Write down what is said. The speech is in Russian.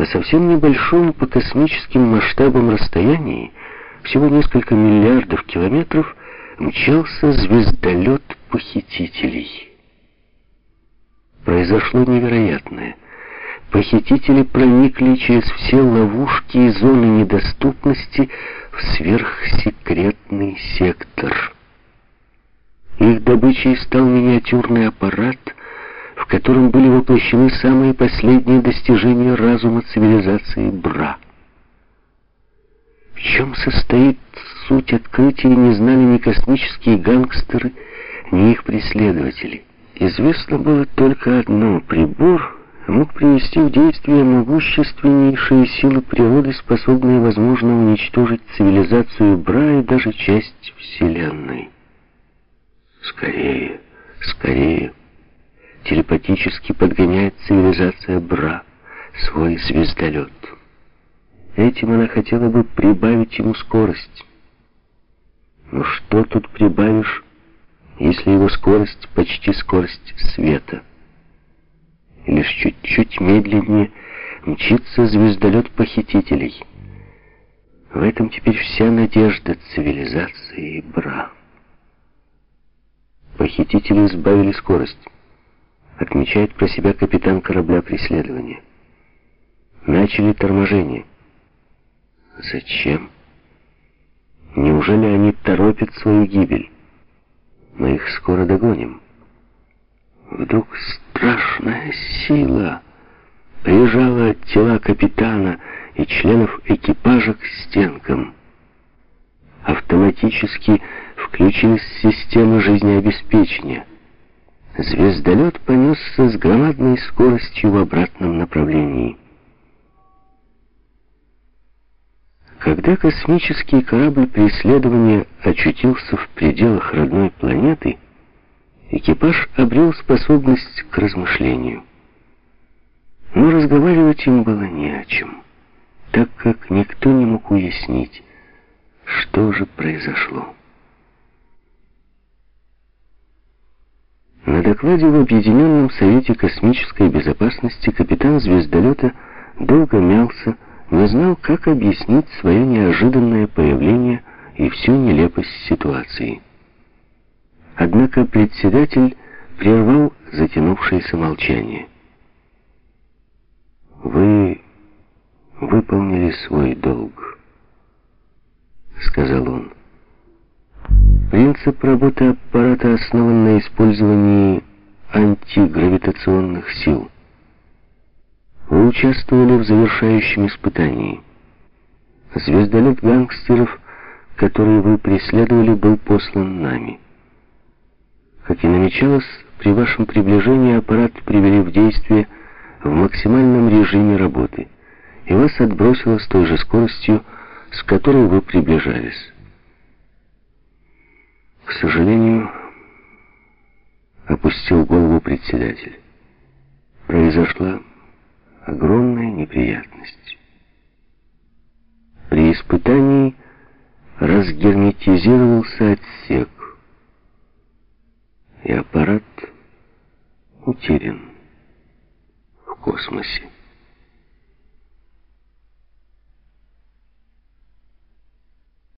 На совсем небольшом по космическим масштабам расстоянии, всего несколько миллиардов километров, мчался звездолет похитителей. Произошло невероятное. Похитители проникли через все ловушки и зоны недоступности в сверхсекретный сектор. Их добычей стал миниатюрный аппарат, котором были воплощены самые последние достижения разума цивилизации Бра. В чем состоит суть открытия, не знали ни космические гангстеры, ни их преследователи. Известно было только одно — прибор мог привести в действие могущественнейшие силы природы, способные, возможно, уничтожить цивилизацию Бра и даже часть Вселенной. Скорее, скорее, телепатически подгоняет цивилизация Бра свой звездолет. Этим она хотела бы прибавить ему скорость. Но что тут прибавишь, если его скорость почти скорость света? Лишь чуть-чуть медленнее мчится звездолет похитителей. В этом теперь вся надежда цивилизации Бра. Похитители сбавили скорость, отмечает про себя капитан корабля преследования. Начали торможение. Зачем? Неужели они торопят свою гибель? Мы их скоро догоним. Вдруг страшная сила прижала тела капитана и членов экипажа к стенкам. Автоматически включилась система жизнеобеспечения. Звездолет понесся с громадной скоростью в обратном направлении. Когда космический корабль преследования очутился в пределах родной планеты, экипаж обрел способность к размышлению. Но разговаривать им было не о чем, так как никто не мог уяснить, что же произошло. На докладе в Объединенном Совете космической безопасности капитан звездолета долго мялся, не знал, как объяснить свое неожиданное появление и всю нелепость ситуации. Однако председатель прервал затянувшееся молчание. «Вы выполнили свой долг», — сказал он. Принцип работы аппарата основан на использовании антигравитационных сил. Вы участвовали в завершающем испытании. Звездолет гангстеров, который вы преследовали, был послан нами. Как и намечалось, при вашем приближении аппарат привели в действие в максимальном режиме работы, и вас отбросило с той же скоростью, с которой вы приближались. Сожалению, опустил голову председатель. Произошла огромная неприятность. При испытании разгерметизировался отсек, и аппарат утерян в космосе.